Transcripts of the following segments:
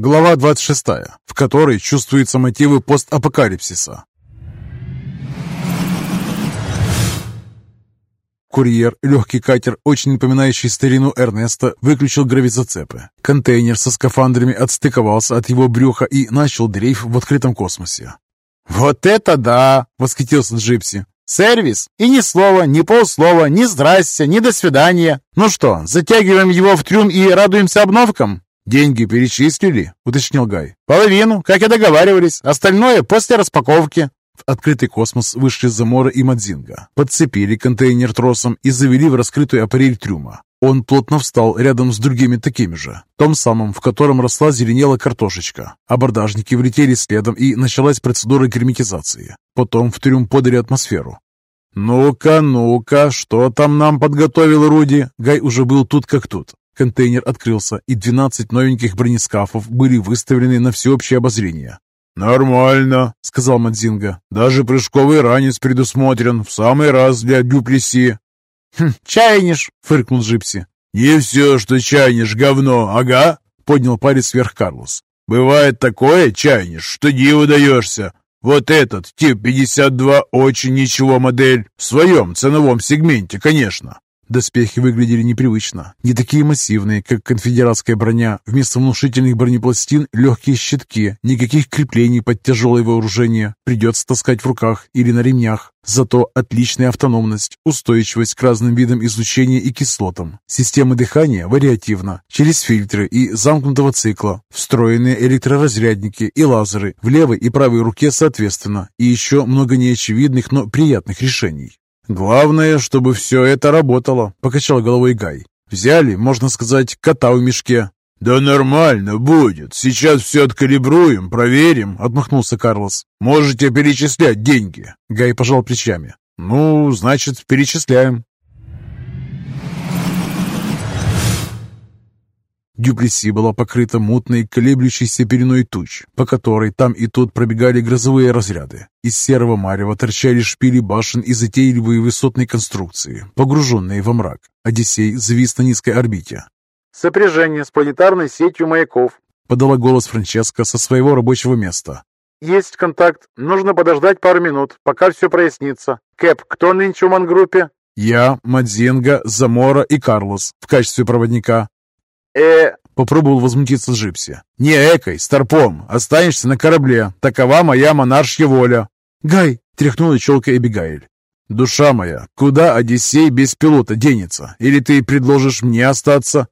Глава 26, в которой чувствуются мотивы постапокалипсиса. Курьер, легкий катер, очень напоминающий старину Эрнеста, выключил гравизацепы. Контейнер со скафандрами отстыковался от его брюха и начал дрейф в открытом космосе. «Вот это да!» — восхитился Джипси. «Сервис! И ни слова, ни полслова, ни здрасте, ни до свидания. Ну что, затягиваем его в трюм и радуемся обновкам?» «Деньги перечислили?» — уточнил Гай. «Половину, как и договаривались. Остальное после распаковки». В открытый космос вышли Замора и Мадзинга, подцепили контейнер тросом и завели в раскрытую аппарель трюма. Он плотно встал рядом с другими такими же, том самым, в котором росла зеленела картошечка. Абордажники влетели следом, и началась процедура герметизации. Потом в трюм подали атмосферу. «Ну-ка, ну-ка, что там нам подготовил Руди?» Гай уже был тут как тут. Контейнер открылся, и 12 новеньких бронескафов были выставлены на всеобщее обозрение. «Нормально», — сказал Мадзинга. «Даже прыжковый ранец предусмотрен, в самый раз для дюплеси». «Хм, чайниш», — фыркнул Джипси. «Не все, что чайниш, говно, ага», — поднял палец вверх Карлос. «Бывает такое, чайниш, что диву даешься. Вот этот, тип 52, очень ничего модель. В своем ценовом сегменте, конечно. Доспехи выглядели непривычно, не такие массивные, как конфедератская броня. Вместо внушительных бронепластин легкие щитки, никаких креплений под тяжелое вооружение. Придется таскать в руках или на ремнях. Зато отличная автономность, устойчивость к разным видам излучения и кислотам. Система дыхания вариативна, через фильтры и замкнутого цикла. Встроенные электроразрядники и лазеры в левой и правой руке соответственно. И еще много неочевидных, но приятных решений. «Главное, чтобы все это работало», — покачал головой Гай. «Взяли, можно сказать, кота в мешке». «Да нормально будет. Сейчас все откалибруем, проверим», — отмахнулся Карлос. «Можете перечислять деньги». Гай пожал плечами. «Ну, значит, перечисляем». Дюплеси была покрыта мутной, колеблющейся пеленой туч, по которой там и тут пробегали грозовые разряды. Из серого марева торчали шпили башен и затейливые высотные конструкции, погруженные во мрак. Одиссей завис на низкой орбите. «Сопряжение с планетарной сетью маяков», — подала голос Франческо со своего рабочего места. «Есть контакт. Нужно подождать пару минут, пока все прояснится. Кэп, кто нынче в мангруппе?» «Я, Мадзенга, Замора и Карлос в качестве проводника э Попробовал возмутиться Джипси. «Не экой, старпом, останешься на корабле. Такова моя монаршья воля». «Гай!» — тряхнула челкой Эбигайль. «Душа моя, куда Одиссей без пилота денется? Или ты предложишь мне остаться?»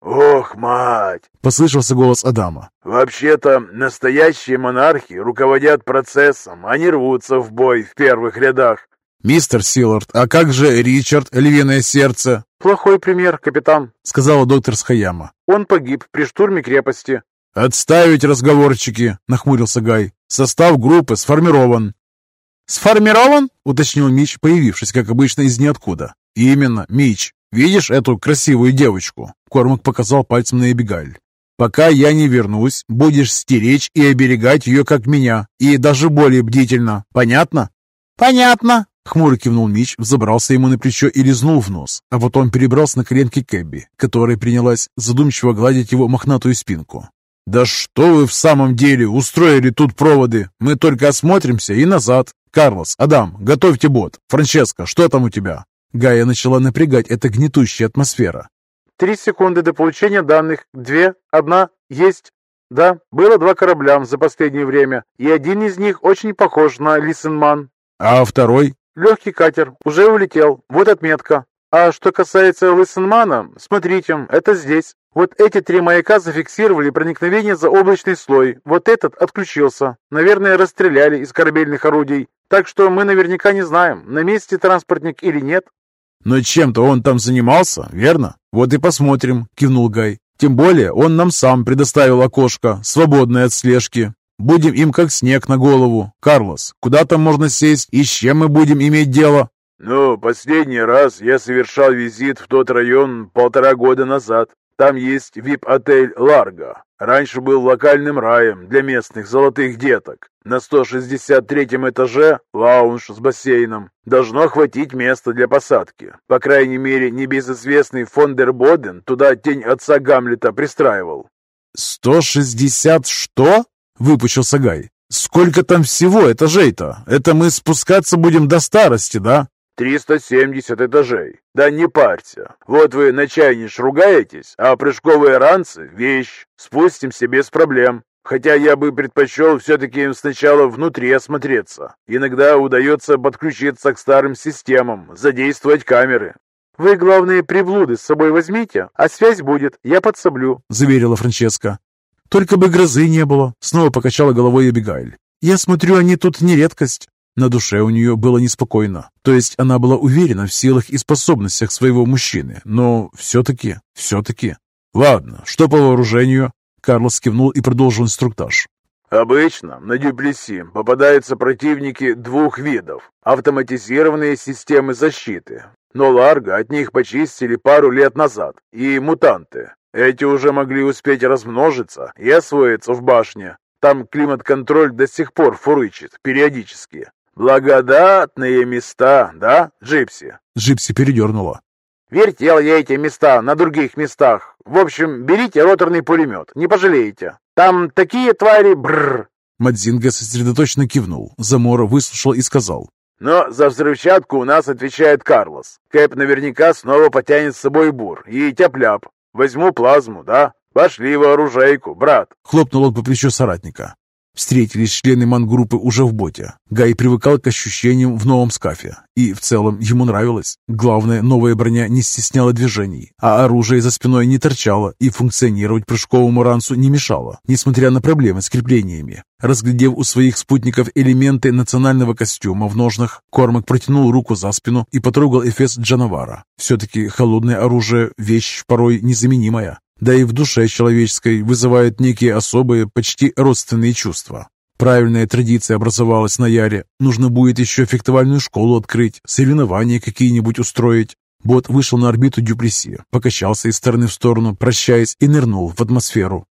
«Ох, мать!» — послышался голос Адама. «Вообще-то настоящие монархи руководят процессом, они рвутся в бой в первых рядах. «Мистер Силард, а как же Ричард, львиное сердце?» «Плохой пример, капитан», — сказала доктор Схаяма. «Он погиб при штурме крепости». «Отставить разговорчики», — нахмурился Гай. «Состав группы сформирован». «Сформирован?» — уточнил Мич, появившись, как обычно, из ниоткуда. «Именно, Мич. Видишь эту красивую девочку?» Кормак показал пальцем на Эбигаль. «Пока я не вернусь, будешь стеречь и оберегать ее, как меня, и даже более бдительно. Понятно?» «Понятно», Хмуро кивнул Мич, взобрался ему на плечо и лизнул в нос, а потом перебрался на коленки Кэбби, которая принялась задумчиво гладить его мохнатую спинку. «Да что вы в самом деле устроили тут проводы? Мы только осмотримся и назад. Карлос, Адам, готовьте бот. Франческо, что там у тебя?» Гая начала напрягать эта гнетущая атмосфера. «Три секунды до получения данных. Две. Одна. Есть. Да, было два корабля за последнее время, и один из них очень похож на Лисенман. А второй? Легкий катер, уже улетел, вот отметка. А что касается Лысенмана, смотрите, это здесь. Вот эти три маяка зафиксировали проникновение за облачный слой. Вот этот отключился. Наверное, расстреляли из корабельных орудий. Так что мы наверняка не знаем, на месте транспортник или нет. Но чем-то он там занимался, верно? Вот и посмотрим, кивнул Гай. Тем более он нам сам предоставил окошко, свободное от слежки. Будем им как снег на голову. Карлос, куда там можно сесть и с чем мы будем иметь дело?» «Ну, последний раз я совершал визит в тот район полтора года назад. Там есть вип-отель «Ларго». Раньше был локальным раем для местных золотых деток. На 163 этаже лаунж с бассейном. Должно хватить места для посадки. По крайней мере, небезызвестный Фондербоден туда тень отца Гамлета пристраивал. «Сто шестьдесят что?» — выпучился Гай. «Сколько там всего этажей-то? Это мы спускаться будем до старости, да?» «Триста семьдесят этажей. Да не парься. Вот вы на чайниш ругаетесь, а прыжковые ранцы — вещь. Спустимся без проблем. Хотя я бы предпочел все-таки сначала внутри осмотреться. Иногда удается подключиться к старым системам, задействовать камеры. «Вы, главные, приблуды с собой возьмите, а связь будет, я подсоблю», — заверила Франческа. «Только бы грозы не было», — снова покачала головой Эбигайль. «Я смотрю, они тут не редкость». На душе у нее было неспокойно. То есть она была уверена в силах и способностях своего мужчины, но все-таки, все-таки... «Ладно, что по вооружению?» Карлос кивнул и продолжил инструктаж. Обычно на Дюплеси попадаются противники двух видов – автоматизированные системы защиты, но Ларго от них почистили пару лет назад, и мутанты. Эти уже могли успеть размножиться и освоиться в башне. Там климат-контроль до сих пор фурычит периодически. Благодатные места, да, Джипси? Джипси передернула. Вертел я эти места на других местах. В общем, берите роторный пулемет, не пожалеете. Там такие твари, бррр. Мадзинга сосредоточенно кивнул. Замора выслушал и сказал. Но за взрывчатку у нас отвечает Карлос. Кэп наверняка снова потянет с собой бур и тяп-ляп. Возьму плазму, да? Пошли в оружейку, брат. Хлопнул он по плечу соратника. Встретились члены мангруппы уже в боте. Гай привыкал к ощущениям в новом скафе. И в целом ему нравилось. Главное, новая броня не стесняла движений, а оружие за спиной не торчало и функционировать прыжковому ранцу не мешало, несмотря на проблемы с креплениями. Разглядев у своих спутников элементы национального костюма в ножнах, Кормак протянул руку за спину и потрогал эфес Джанавара. Все-таки холодное оружие – вещь порой незаменимая да и в душе человеческой вызывает некие особые, почти родственные чувства. Правильная традиция образовалась на Яре. Нужно будет еще фехтовальную школу открыть, соревнования какие-нибудь устроить. Бот вышел на орбиту Дюплеси, покачался из стороны в сторону, прощаясь, и нырнул в атмосферу.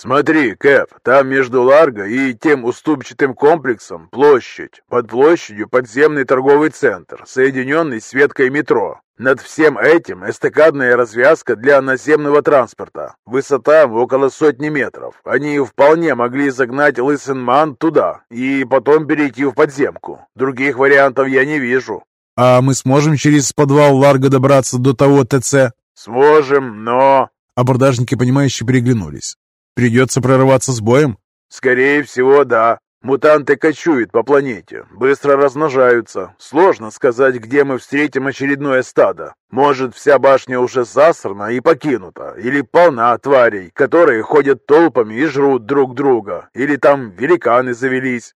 «Смотри, Кэп, там между Ларго и тем уступчатым комплексом площадь. Под площадью подземный торговый центр, соединенный с веткой метро. Над всем этим эстакадная развязка для наземного транспорта. Высота около сотни метров. Они вполне могли загнать Лысенман туда и потом перейти в подземку. Других вариантов я не вижу». «А мы сможем через подвал Ларго добраться до того ТЦ?» «Сможем, но...» Абордажники, понимающие, переглянулись. Придется прорываться с боем? Скорее всего, да. Мутанты кочуют по планете, быстро размножаются. Сложно сказать, где мы встретим очередное стадо. Может, вся башня уже засрана и покинута, или полна тварей, которые ходят толпами и жрут друг друга, или там великаны завелись.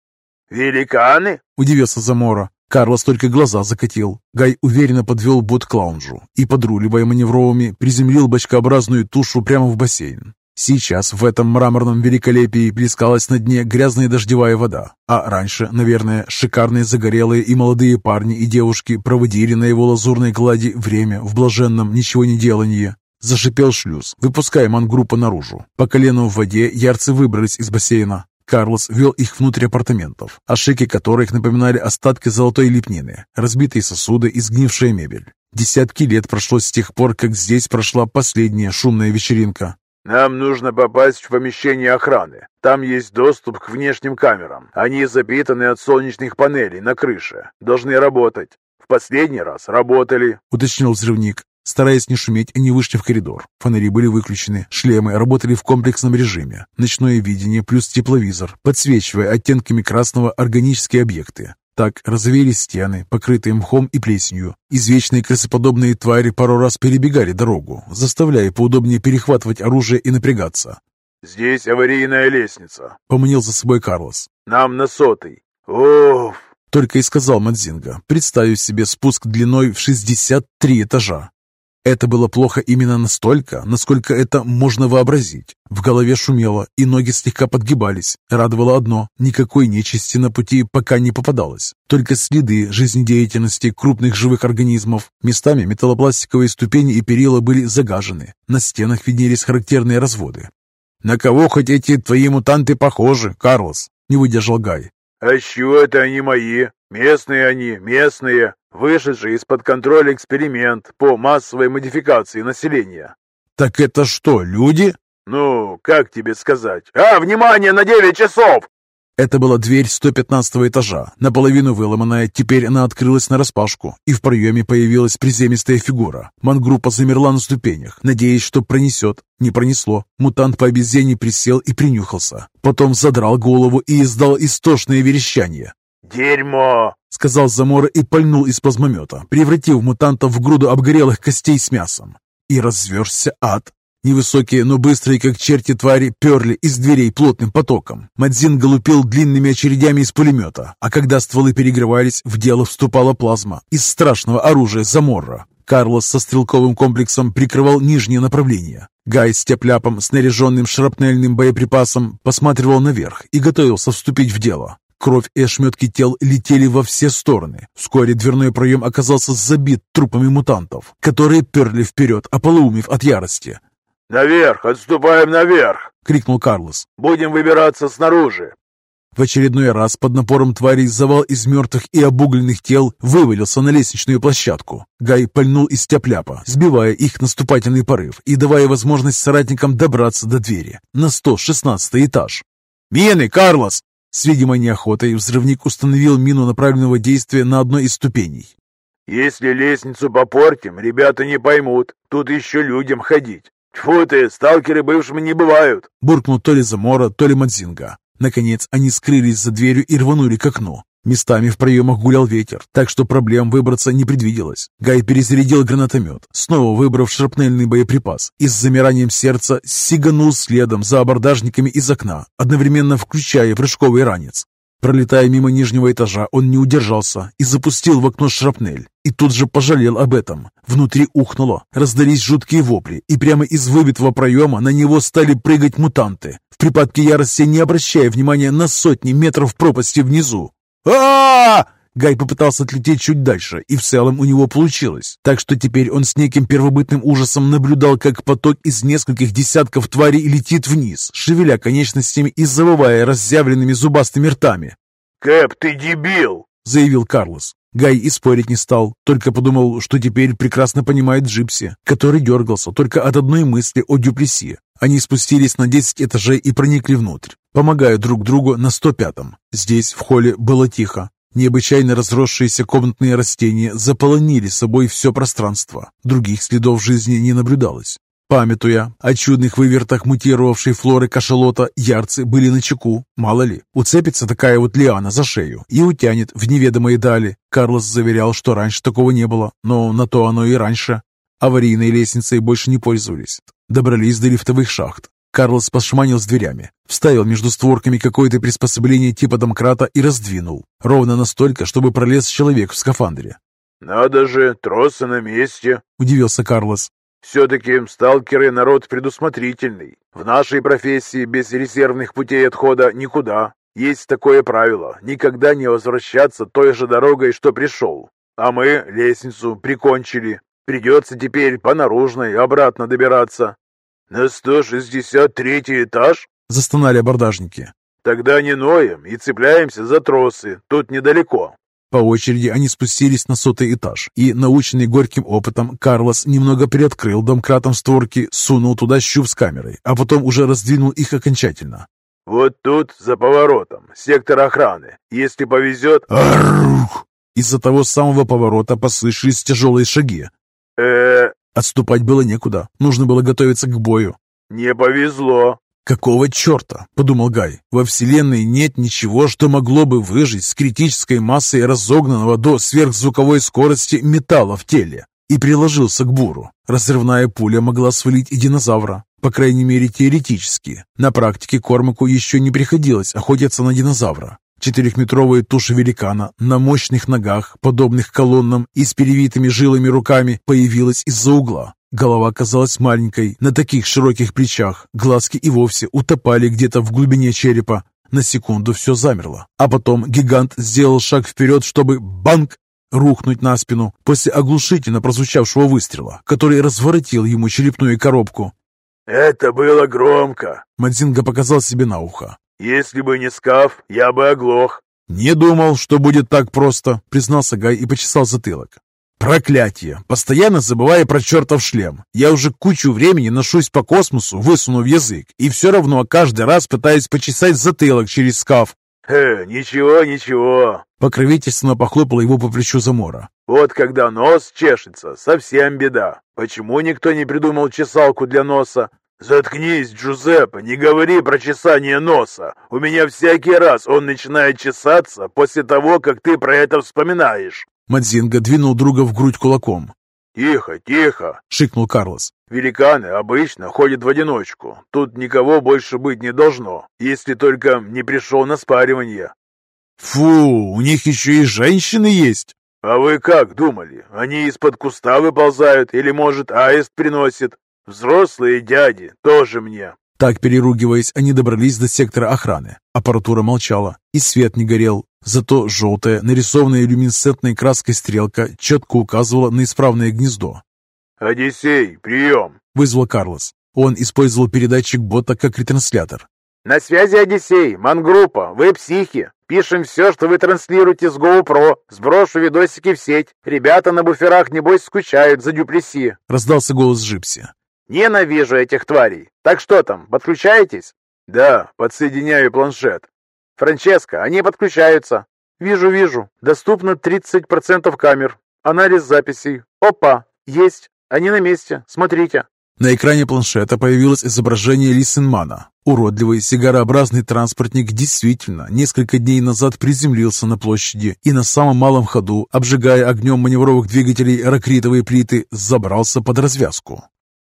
«Великаны?» – удивился Замора. Карлос только глаза закатил. Гай уверенно подвел бот к лаунжу и, подруливая маневровыми, приземлил бочкообразную тушу прямо в бассейн. Сейчас в этом мраморном великолепии плескалась на дне грязная дождевая вода, а раньше, наверное, шикарные загорелые и молодые парни и девушки проводили на его лазурной глади время в блаженном ничего не делании. Зашипел шлюз, выпуская мангруппу наружу. По колену в воде ярцы выбрались из бассейна. Карлос вел их внутрь апартаментов, ошейки которых напоминали остатки золотой лепнины, разбитые сосуды и сгнившая мебель. Десятки лет прошло с тех пор, как здесь прошла последняя шумная вечеринка. «Нам нужно попасть в помещение охраны. Там есть доступ к внешним камерам. Они запитаны от солнечных панелей на крыше. Должны работать. В последний раз работали», — уточнил взрывник. Стараясь не шуметь, они вышли в коридор. Фонари были выключены, шлемы работали в комплексном режиме. Ночное видение плюс тепловизор, подсвечивая оттенками красного органические объекты. Так развеялись стены, покрытые мхом и плесенью. Извечные крысоподобные твари пару раз перебегали дорогу, заставляя поудобнее перехватывать оружие и напрягаться. «Здесь аварийная лестница», — поманил за собой Карлос. «Нам на сотый». «Оф!» — только и сказал Мадзинга, представив себе спуск длиной в 63 этажа. Это было плохо именно настолько, насколько это можно вообразить. В голове шумело, и ноги слегка подгибались. Радовало одно – никакой нечисти на пути пока не попадалось. Только следы жизнедеятельности крупных живых организмов. Местами металлопластиковые ступени и перила были загажены. На стенах виднелись характерные разводы. «На кого хоть эти твои мутанты похожи, Карлос?» – не выдержал Гай. «А с чего это они мои? Местные они, местные. Вышедший из-под контроля эксперимент по массовой модификации населения. Так это что, люди? Ну, как тебе сказать? А, внимание, на 9 часов! Это была дверь 115 этажа, наполовину выломанная, теперь она открылась нараспашку, и в проеме появилась приземистая фигура. Мангруппа замерла на ступенях, надеясь, что пронесет. Не пронесло. Мутант по обезьяне присел и принюхался. Потом задрал голову и издал истошное верещание. «Дерьмо!» — сказал Замора и пальнул из плазмомета, превратив мутанта в груду обгорелых костей с мясом. И разверзся ад. Невысокие, но быстрые, как черти твари, перли из дверей плотным потоком. Мадзин галупил длинными очередями из пулемета, а когда стволы перегревались, в дело вступала плазма из страшного оружия Заморра. Карлос со стрелковым комплексом прикрывал нижнее направление. Гай с тепляпом, снаряженным шрапнельным боеприпасом, посматривал наверх и готовился вступить в дело. Кровь и ошметки тел летели во все стороны. Вскоре дверной проем оказался забит трупами мутантов, которые перли вперед, ополоумев от ярости. «Наверх! Отступаем наверх!» — крикнул Карлос. «Будем выбираться снаружи!» В очередной раз под напором тварей завал из мертвых и обугленных тел вывалился на лестничную площадку. Гай пальнул из тяпляпа, сбивая их наступательный порыв и давая возможность соратникам добраться до двери на 116 этаж. «Мины, Карлос!» С видимой неохотой взрывник установил мину направленного действия на одной из ступеней. «Если лестницу попортим, ребята не поймут. Тут еще людям ходить. «Тьфу ты, сталкеры бывшими не бывают!» Буркнул то ли Замора, то ли Мадзинга. Наконец они скрылись за дверью и рванули к окну. Местами в проемах гулял ветер, так что проблем выбраться не предвиделось. Гай перезарядил гранатомет, снова выбрав шрапнельный боеприпас, и с замиранием сердца сиганул следом за абордажниками из окна, одновременно включая прыжковый ранец. Пролетая мимо нижнего этажа, он не удержался и запустил в окно шрапнель. И тут же пожалел об этом. Внутри ухнуло, раздались жуткие вопли, и прямо из выбитого проема на него стали прыгать мутанты, в припадке ярости не обращая внимания на сотни метров пропасти внизу. А, Гай попытался отлететь чуть дальше, и в целом у него получилось. Так что теперь он с неким первобытным ужасом наблюдал, как поток из нескольких десятков тварей летит вниз, шевеля конечностями и завывая разъявленными зубастыми ртами. «Кэп, ты дебил!» — заявил Карлос. Гай и спорить не стал, только подумал, что теперь прекрасно понимает Джипси, который дергался только от одной мысли о Дюплеси. Они спустились на 10 этажей и проникли внутрь, помогая друг другу на 105-м. Здесь, в холле, было тихо. Необычайно разросшиеся комнатные растения заполонили собой все пространство. Других следов жизни не наблюдалось. Памятуя о чудных вывертах мутировавшей флоры кашалота, ярцы были на чеку. Мало ли, уцепится такая вот лиана за шею и утянет в неведомые дали. Карлос заверял, что раньше такого не было, но на то оно и раньше. Аварийной лестницей больше не пользовались. Добрались до лифтовых шахт. Карлос пошманил с дверями, вставил между створками какое-то приспособление типа домкрата и раздвинул. Ровно настолько, чтобы пролез человек в скафандре. «Надо же, тросы на месте!» – удивился Карлос. «Все-таки сталкеры народ предусмотрительный. В нашей профессии без резервных путей отхода никуда. Есть такое правило – никогда не возвращаться той же дорогой, что пришел. А мы лестницу прикончили. Придется теперь по наружной обратно добираться. «На 163 этаж?» – застонали абордажники. «Тогда не ноем и цепляемся за тросы, тут недалеко». По очереди они спустились на сотый этаж, и, наученный горьким опытом, Карлос немного приоткрыл домкратом створки, сунул туда щуп с камерой, а потом уже раздвинул их окончательно. «Вот тут, за поворотом, сектор охраны. Если повезет...» Из-за того самого поворота послышались тяжелые шаги. э Отступать было некуда, нужно было готовиться к бою. «Не повезло!» «Какого черта?» – подумал Гай. «Во Вселенной нет ничего, что могло бы выжить с критической массой разогнанного до сверхзвуковой скорости металла в теле». И приложился к буру. Разрывная пуля могла свалить и динозавра. По крайней мере, теоретически. На практике Кормаку еще не приходилось охотиться на динозавра. Четырехметровая туша великана на мощных ногах, подобных колоннам и с перевитыми жилами руками, появилась из-за угла. Голова казалась маленькой, на таких широких плечах, глазки и вовсе утопали где-то в глубине черепа. На секунду все замерло, а потом гигант сделал шаг вперед, чтобы банк рухнуть на спину после оглушительно прозвучавшего выстрела, который разворотил ему черепную коробку. «Это было громко!» Мадзинга показал себе на ухо. Если бы не скаф, я бы оглох. «Не думал, что будет так просто», — признался Гай и почесал затылок. «Проклятие! Постоянно забывая про чертов шлем. Я уже кучу времени ношусь по космосу, высунув язык, и все равно каждый раз пытаюсь почесать затылок через скаф». «Э, ничего, ничего!» Покровительственно похлопал его по плечу Замора. «Вот когда нос чешется, совсем беда. Почему никто не придумал чесалку для носа? «Заткнись, Джузеппе, не говори про чесание носа. У меня всякий раз он начинает чесаться после того, как ты про это вспоминаешь». Мадзинга двинул друга в грудь кулаком. «Тихо, тихо!» — шикнул Карлос. «Великаны обычно ходят в одиночку. Тут никого больше быть не должно, если только не пришел на спаривание». «Фу, у них еще и женщины есть!» «А вы как думали? Они из-под куста выползают или, может, аист приносит? Взрослые дяди тоже мне. Так, переругиваясь, они добрались до сектора охраны. Аппаратура молчала, и свет не горел. Зато желтая, нарисованная люминесцентной краской стрелка четко указывала на исправное гнездо. «Одиссей, прием!» — вызвал Карлос. Он использовал передатчик бота как ретранслятор. «На связи Одиссей, мангруппа, вы психи. Пишем все, что вы транслируете с GoPro. Сброшу видосики в сеть. Ребята на буферах, небось, скучают за Дюплеси». Раздался голос Джипси. Ненавижу этих тварей. Так что там, подключаетесь? Да, подсоединяю планшет. Франческо, они подключаются. Вижу, вижу. Доступно 30% камер. Анализ записей. Опа, есть. Они на месте. Смотрите. На экране планшета появилось изображение Лисенмана. Уродливый сигарообразный транспортник действительно несколько дней назад приземлился на площади и на самом малом ходу, обжигая огнем маневровых двигателей ракритовые плиты, забрался под развязку.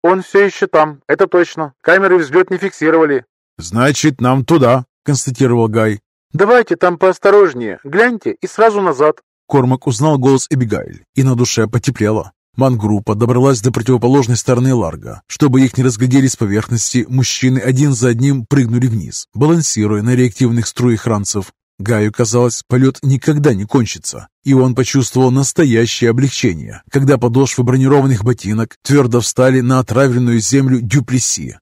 «Он все еще там, это точно. Камеры взлет не фиксировали». «Значит, нам туда», — констатировал Гай. «Давайте там поосторожнее. Гляньте и сразу назад». Кормак узнал голос Эбигайль, и на душе потеплело. Мангруппа добралась до противоположной стороны Ларга. Чтобы их не разглядели с поверхности, мужчины один за одним прыгнули вниз, балансируя на реактивных струях ранцев. Гаю казалось, полет никогда не кончится, и он почувствовал настоящее облегчение, когда подошвы бронированных ботинок твердо встали на отравленную землю Дюплеси.